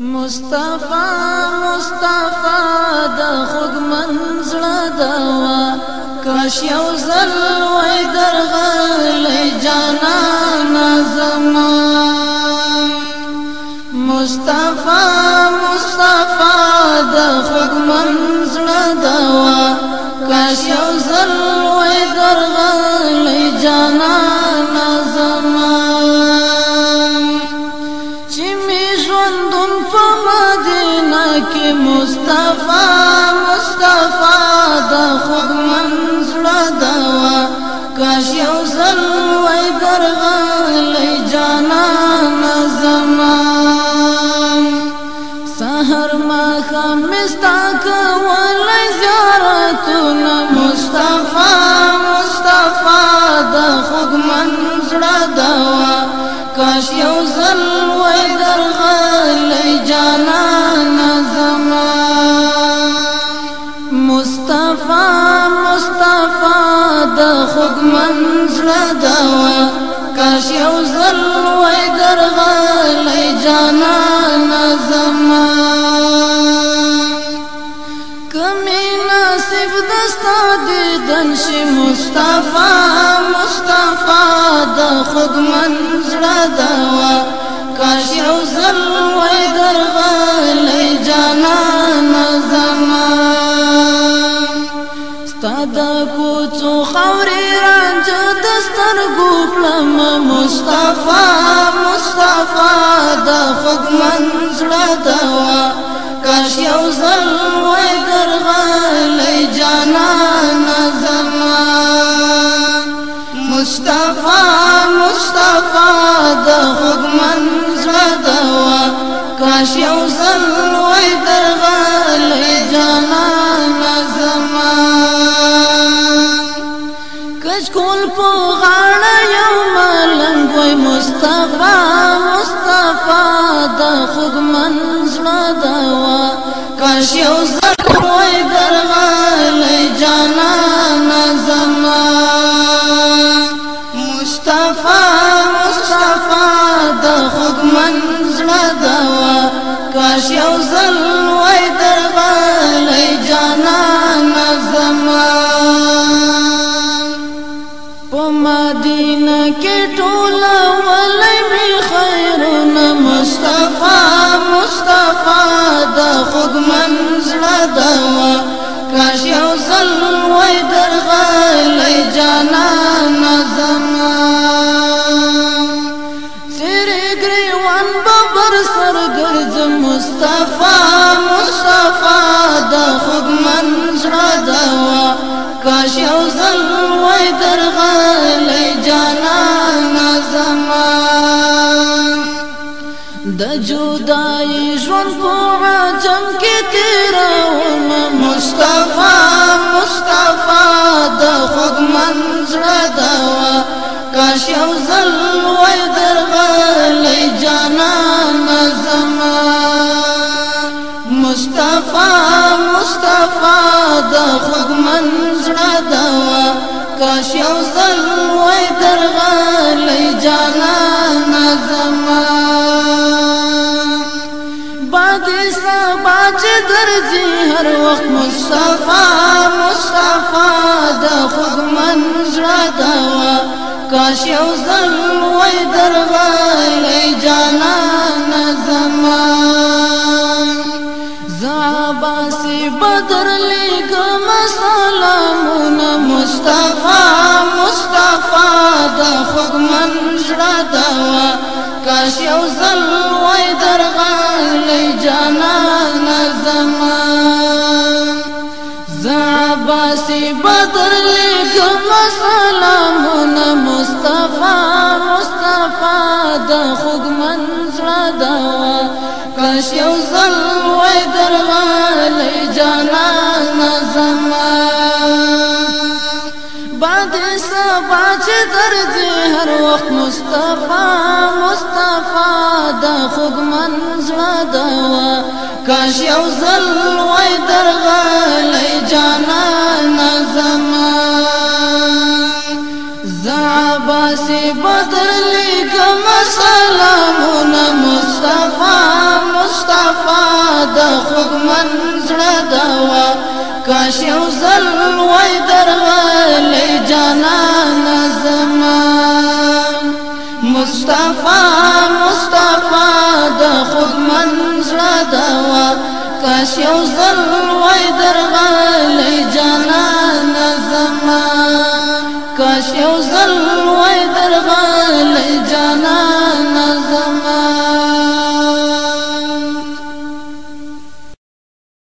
مصطفی مصطفی د خود منځړه دوا کاش یو زل وای درغلې جانا نظما مصطفی مصطفی د خود منځړه دوا کاش یو زل وای درغلې جانا کې مصطفی مصطفی د خود منځړه دوا کاش یو ځل وای درغلې جانا نظم سحر ما خام مستا کوه خوږ منځړه دا وا کاش یو زل وای درغلی جانا نظم کمی نصیب دستا دیدن شي مصطفی مصطفی د خوږ منځړه دا وا کاش یو زل ستاد کوڅو خوري رنج د سترګو کلم مصطفی مصطفی د فق منځړه دوا کاش یو ځل وای درغلې جانان زما مصطفی مصطفی د فق منځړه دوا کاش یو ځل وای درغلې ګران مصطفی د خوګ منځړه دوا کاش یو زړه وای درغلې جانا نظما مصطفی مصطفی د خوګ منځړه دوا مصطفی مصطفی د خوب منځړه دوا کاش یو ځل وای درغلې جانان زمان د جدای ژوند په عجم کې تیر کاش یو ځل وای درغلی جانانا زما بادې سبا چې درځي هر وخت مصطفی مصطفی د خوږ منځ را دوا کاش یو ځل عباسی بدر لکم سلامون مصطفی مصطفی د خوږ منځړه دوا کاش یو ځل وای درواله جانان زما باد سبا چې درځي هر وخت مصطفی مصطفی د خوږ منځړه دوا کاش یو ځل وای درغلې جانان زمان زعباس بدر لكم سلامنا مصطفى مصطفى د خوږ منځړه دوا کاشو زل وای درغلې جانان زمان مصطفى مصطفى د خوږ منځړه دوا کاشو کاش یو زل وای درغل جانا نظر